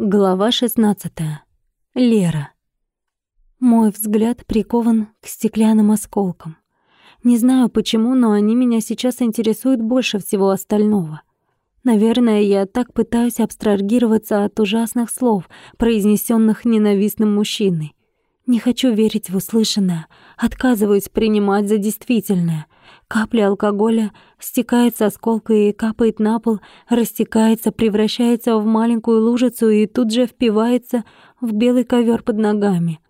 Глава 16. Лера. Мой взгляд прикован к стеклянным осколкам. Не знаю почему, но они меня сейчас интересуют больше всего остального. Наверное, я так пытаюсь абстрагироваться от ужасных слов, произнесенных ненавистным мужчиной. Не хочу верить в услышанное, отказываюсь принимать за действительное — Капля алкоголя стекает с осколка и капает на пол, растекается, превращается в маленькую лужицу и тут же впивается в белый ковер под ногами.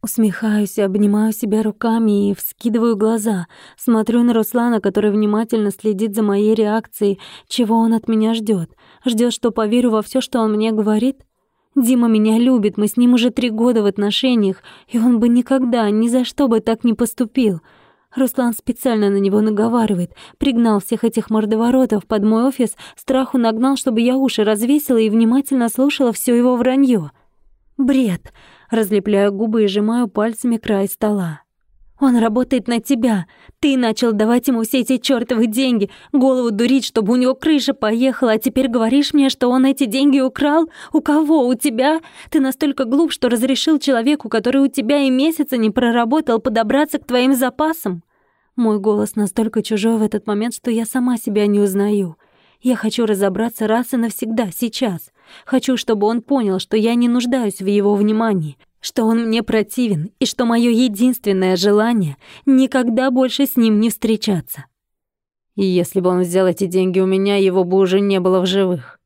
Усмехаюсь, обнимаю себя руками и вскидываю глаза, смотрю на Руслана, который внимательно следит за моей реакцией, чего он от меня ждет, ждет, что поверю во все, что он мне говорит. Дима меня любит, мы с ним уже три года в отношениях, и он бы никогда, ни за что бы так не поступил — Руслан специально на него наговаривает, пригнал всех этих мордоворотов под мой офис, страху нагнал, чтобы я уши развесила и внимательно слушала все его вранье. Бред. Разлепляю губы и сжимаю пальцами край стола. Он работает на тебя. Ты начал давать ему все эти чёртовы деньги, голову дурить, чтобы у него крыша поехала, а теперь говоришь мне, что он эти деньги украл? У кого? У тебя? Ты настолько глуп, что разрешил человеку, который у тебя и месяца не проработал, подобраться к твоим запасам? Мой голос настолько чужой в этот момент, что я сама себя не узнаю. Я хочу разобраться раз и навсегда, сейчас. Хочу, чтобы он понял, что я не нуждаюсь в его внимании, что он мне противен и что мое единственное желание — никогда больше с ним не встречаться. И если бы он взял эти деньги у меня, его бы уже не было в живых.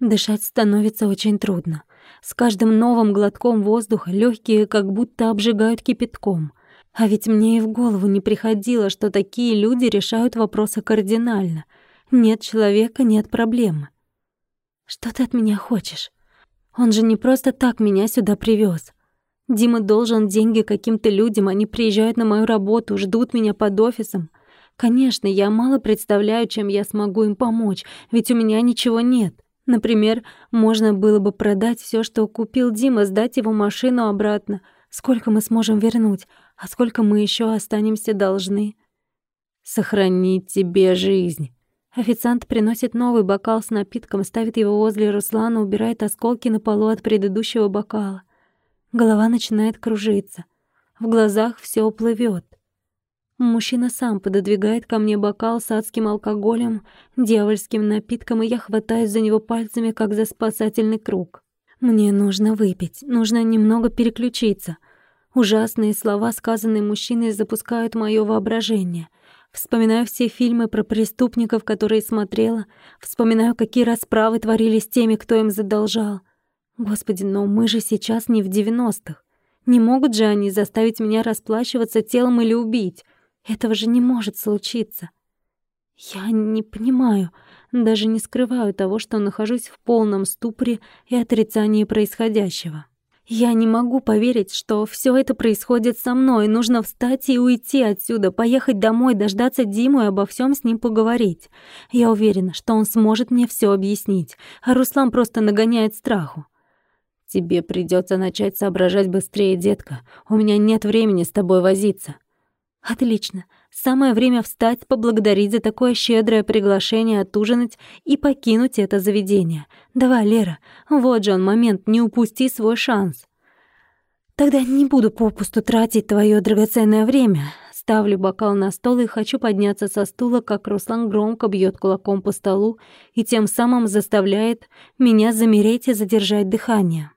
Дышать становится очень трудно. С каждым новым глотком воздуха легкие как будто обжигают кипятком. А ведь мне и в голову не приходило, что такие люди решают вопросы кардинально. Нет человека — нет проблемы. Что ты от меня хочешь? Он же не просто так меня сюда привез. Дима должен деньги каким-то людям, они приезжают на мою работу, ждут меня под офисом. Конечно, я мало представляю, чем я смогу им помочь, ведь у меня ничего нет. Например, можно было бы продать все, что купил Дима, сдать его машину обратно. Сколько мы сможем вернуть, а сколько мы еще останемся должны? Сохранить тебе жизнь. Официант приносит новый бокал с напитком, ставит его возле Руслана, убирает осколки на полу от предыдущего бокала. Голова начинает кружиться. В глазах все плывет. Мужчина сам пододвигает ко мне бокал с адским алкоголем, дьявольским напитком, и я хватаюсь за него пальцами, как за спасательный круг. Мне нужно выпить, нужно немного переключиться. Ужасные слова, сказанные мужчиной, запускают моё воображение. Вспоминаю все фильмы про преступников, которые смотрела, вспоминаю, какие расправы творились теми, кто им задолжал — Господи, но мы же сейчас не в девяностых. Не могут же они заставить меня расплачиваться телом или убить. Этого же не может случиться. Я не понимаю, даже не скрываю того, что нахожусь в полном ступоре и отрицании происходящего. Я не могу поверить, что все это происходит со мной. Нужно встать и уйти отсюда, поехать домой, дождаться Диму и обо всем с ним поговорить. Я уверена, что он сможет мне все объяснить, а Руслан просто нагоняет страху. Тебе придется начать соображать быстрее, детка. У меня нет времени с тобой возиться. Отлично. Самое время встать, поблагодарить за такое щедрое приглашение отужинать и покинуть это заведение. Давай, Лера, вот же он момент, не упусти свой шанс. Тогда не буду попусту тратить твое драгоценное время. Ставлю бокал на стол и хочу подняться со стула, как Руслан громко бьет кулаком по столу и тем самым заставляет меня замереть и задержать дыхание.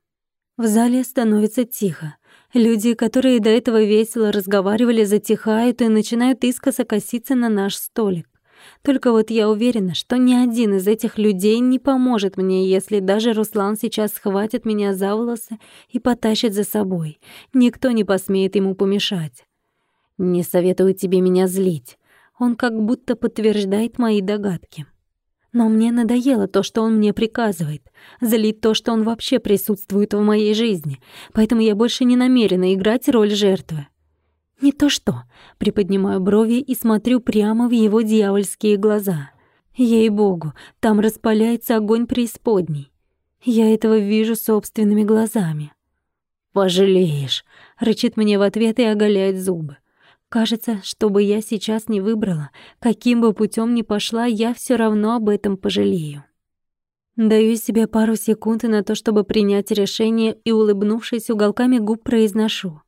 В зале становится тихо. Люди, которые до этого весело разговаривали, затихают и начинают искоса коситься на наш столик. Только вот я уверена, что ни один из этих людей не поможет мне, если даже Руслан сейчас схватит меня за волосы и потащит за собой. Никто не посмеет ему помешать. Не советую тебе меня злить. Он как будто подтверждает мои догадки. Но мне надоело то, что он мне приказывает. Залить то, что он вообще присутствует в моей жизни. Поэтому я больше не намерена играть роль жертвы. Не то что. Приподнимаю брови и смотрю прямо в его дьявольские глаза. Ей-богу, там распаляется огонь преисподней. Я этого вижу собственными глазами. «Пожалеешь», — рычит мне в ответ и оголяет зубы. Кажется, что бы я сейчас не выбрала, каким бы путем ни пошла, я все равно об этом пожалею. Даю себе пару секунд на то, чтобы принять решение и, улыбнувшись уголками губ, произношу.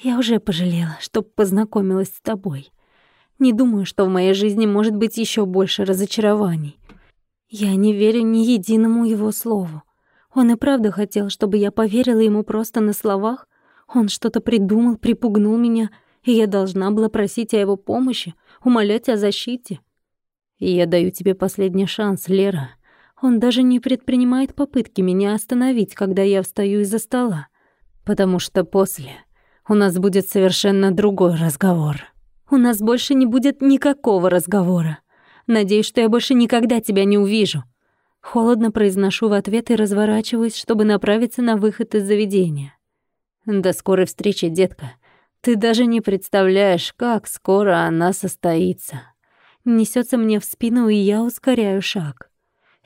«Я уже пожалела, что познакомилась с тобой. Не думаю, что в моей жизни может быть еще больше разочарований. Я не верю ни единому его слову. Он и правда хотел, чтобы я поверила ему просто на словах. Он что-то придумал, припугнул меня, и я должна была просить о его помощи, умолять о защите. Я даю тебе последний шанс, Лера. Он даже не предпринимает попытки меня остановить, когда я встаю из-за стола. Потому что после у нас будет совершенно другой разговор. У нас больше не будет никакого разговора. Надеюсь, что я больше никогда тебя не увижу. Холодно произношу в ответ и разворачиваюсь, чтобы направиться на выход из заведения. До скорой встречи, детка. Ты даже не представляешь, как скоро она состоится. Несется мне в спину, и я ускоряю шаг.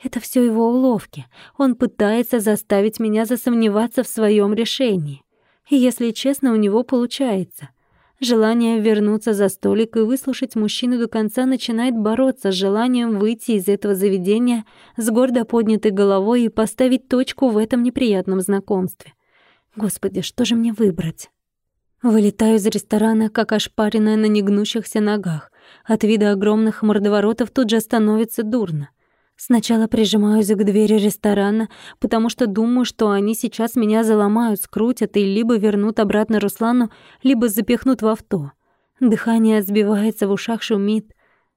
Это все его уловки. Он пытается заставить меня засомневаться в своем решении. И, если честно, у него получается. Желание вернуться за столик и выслушать мужчину до конца начинает бороться с желанием выйти из этого заведения с гордо поднятой головой и поставить точку в этом неприятном знакомстве. Господи, что же мне выбрать? Вылетаю из ресторана, как ошпаренная на негнущихся ногах. От вида огромных мордоворотов тут же становится дурно. Сначала прижимаюсь к двери ресторана, потому что думаю, что они сейчас меня заломают, скрутят и либо вернут обратно Руслану, либо запихнут в авто. Дыхание сбивается, в ушах шумит.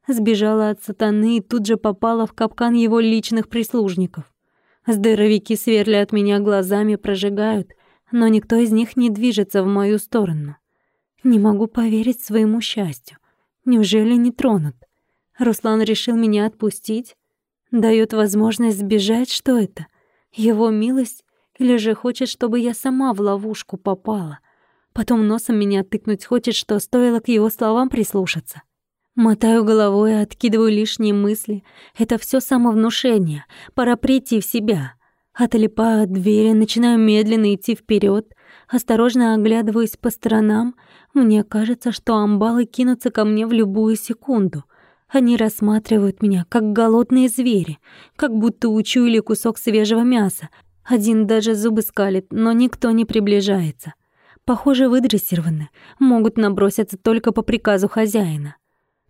Сбежала от сатаны и тут же попала в капкан его личных прислужников. Здоровики сверлят меня глазами, прожигают, но никто из них не движется в мою сторону. Не могу поверить своему счастью. Неужели не тронут? Руслан решил меня отпустить? Дает возможность сбежать, что это? Его милость или же хочет, чтобы я сама в ловушку попала? Потом носом меня тыкнуть хочет, что стоило к его словам прислушаться. Мотаю головой, откидываю лишние мысли. Это все самовнушение. Пора прийти в себя. Отлипаю от двери, начинаю медленно идти вперед, осторожно оглядываюсь по сторонам. Мне кажется, что амбалы кинутся ко мне в любую секунду — они рассматривают меня, как голодные звери, как будто учуяли кусок свежего мяса. Один даже зубы скалит, но никто не приближается. Похоже, выдрессированы, могут наброситься только по приказу хозяина.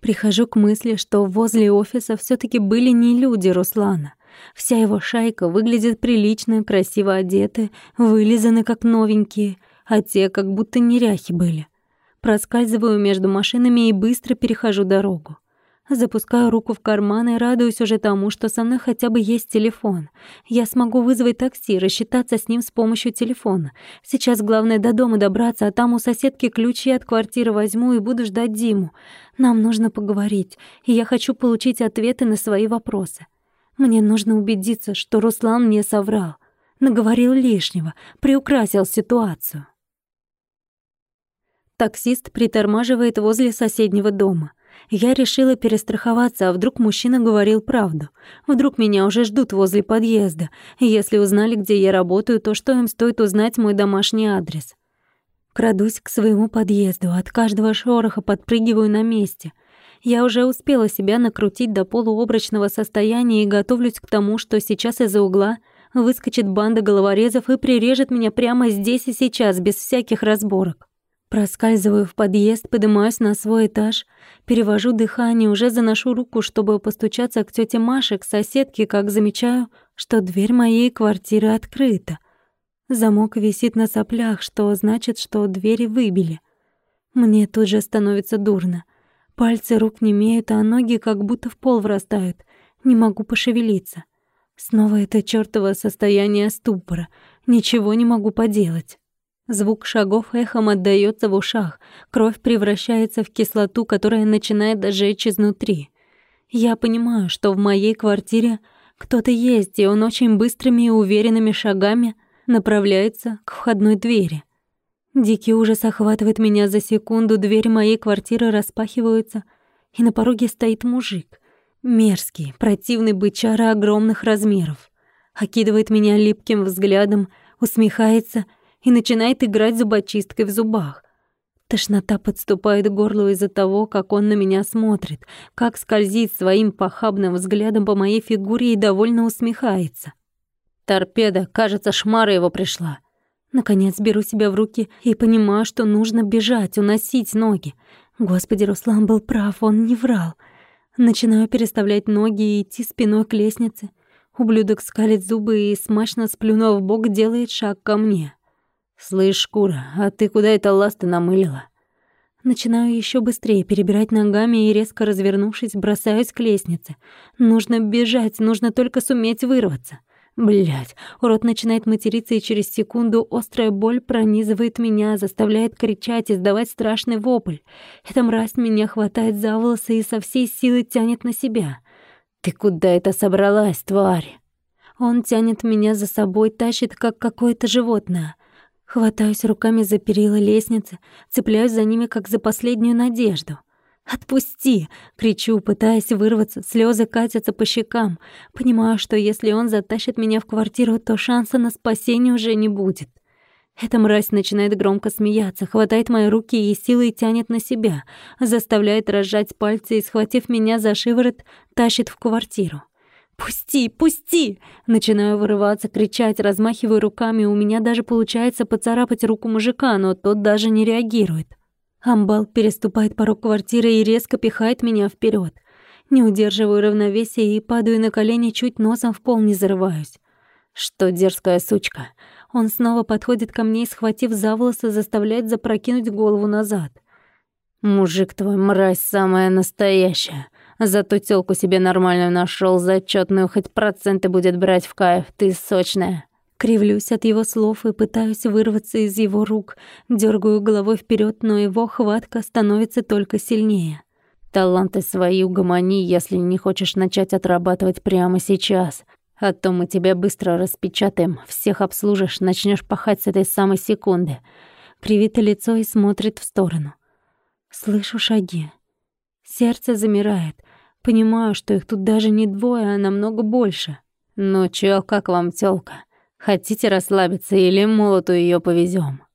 Прихожу к мысли, что возле офиса все таки были не люди Руслана. Вся его шайка выглядит прилично, красиво одеты, вылизаны как новенькие, а те как будто неряхи были. Проскальзываю между машинами и быстро перехожу дорогу. Запускаю руку в карман и радуюсь уже тому, что со мной хотя бы есть телефон. Я смогу вызвать такси, рассчитаться с ним с помощью телефона. Сейчас главное до дома добраться, а там у соседки ключи от квартиры возьму и буду ждать Диму. Нам нужно поговорить, и я хочу получить ответы на свои вопросы. Мне нужно убедиться, что Руслан мне соврал. Наговорил лишнего, приукрасил ситуацию. Таксист притормаживает возле соседнего дома. Я решила перестраховаться, а вдруг мужчина говорил правду. Вдруг меня уже ждут возле подъезда. Если узнали, где я работаю, то что им стоит узнать мой домашний адрес? Крадусь к своему подъезду, от каждого шороха подпрыгиваю на месте. Я уже успела себя накрутить до полуобрачного состояния и готовлюсь к тому, что сейчас из-за угла выскочит банда головорезов и прирежет меня прямо здесь и сейчас, без всяких разборок. Проскальзываю в подъезд, поднимаюсь на свой этаж, перевожу дыхание, уже заношу руку, чтобы постучаться к тете Маше, к соседке, как замечаю, что дверь моей квартиры открыта. Замок висит на соплях, что значит, что двери выбили. Мне тут же становится дурно. Пальцы рук не имеют, а ноги как будто в пол врастают. Не могу пошевелиться. Снова это чёртово состояние ступора. Ничего не могу поделать. Звук шагов эхом отдаётся в ушах, кровь превращается в кислоту, которая начинает жечь изнутри. Я понимаю, что в моей квартире кто-то есть, и он очень быстрыми и уверенными шагами направляется к входной двери. Дикий ужас охватывает меня за секунду, дверь моей квартиры распахивается, и на пороге стоит мужик. Мерзкий, противный бычара огромных размеров. Окидывает меня липким взглядом, усмехается — и начинает играть зубочисткой в зубах. Тошнота подступает к горлу из-за того, как он на меня смотрит, как скользит своим похабным взглядом по моей фигуре и довольно усмехается. Торпеда, кажется, шмара его пришла. Наконец беру себя в руки и понимаю, что нужно бежать, уносить ноги. Господи, Руслан был прав, он не врал. Начинаю переставлять ноги и идти спиной к лестнице. Ублюдок скалит зубы и, смачно сплюнув в бок, делает шаг ко мне. «Слышь, шкура, а ты куда это ласты намылила?» Начинаю еще быстрее перебирать ногами и, резко развернувшись, бросаюсь к лестнице. Нужно бежать, нужно только суметь вырваться. Блять, урод начинает материться, и через секунду острая боль пронизывает меня, заставляет кричать, издавать страшный вопль. Эта мразь меня хватает за волосы и со всей силы тянет на себя. «Ты куда это собралась, тварь?» Он тянет меня за собой, тащит, как какое-то животное. Хватаюсь руками за перила лестницы, цепляюсь за ними, как за последнюю надежду. «Отпусти!» — кричу, пытаясь вырваться, слезы катятся по щекам. Понимаю, что если он затащит меня в квартиру, то шанса на спасение уже не будет. Эта мразь начинает громко смеяться, хватает мои руки и силой тянет на себя, заставляет разжать пальцы и, схватив меня за шиворот, тащит в квартиру. «Пусти, пусти!» Начинаю вырываться, кричать, размахиваю руками. У меня даже получается поцарапать руку мужика, но тот даже не реагирует. Амбал переступает порог квартиры и резко пихает меня вперед. Не удерживаю равновесия и падаю на колени, чуть носом в пол не зарываюсь. «Что, дерзкая сучка?» Он снова подходит ко мне и, схватив за волосы, заставляет запрокинуть голову назад. «Мужик твой, мразь самая настоящая. Зато тёлку себе нормальную нашёл, зачётную, хоть проценты будет брать в кайф. Ты сочная». Кривлюсь от его слов и пытаюсь вырваться из его рук. Дёргаю головой вперёд, но его хватка становится только сильнее. «Таланты свои угомони, если не хочешь начать отрабатывать прямо сейчас. А то мы тебя быстро распечатаем, всех обслужишь, начнёшь пахать с этой самой секунды». Кривит лицо и смотрит в сторону. Слышу шаги. Сердце замирает. Понимаю, что их тут даже не двое, а намного больше. «Ну чё, как вам тёлка? Хотите расслабиться или молоту её повезём?»